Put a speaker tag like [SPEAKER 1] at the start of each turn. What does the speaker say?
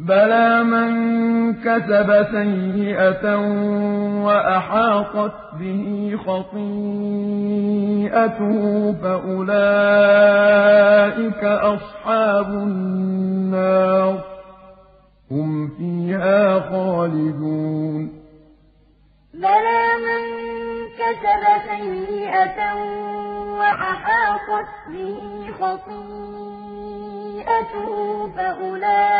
[SPEAKER 1] بَلَىٰ مَن كَسَبَ سَيِّئَةً وَأَحَاطَتْ بِهِ خَطِيئَتُهُ فَأُولَٰئِكَ أَصْحَابُ النَّارِ ۖ هُمْ فِيهَا خَالِدُونَ بَلَىٰ مَن كَسَبَ سَيِّئَةً وَأَحَاطَتْ بِهِ خَطِيئَتُهُ فَأُولَٰئِكَ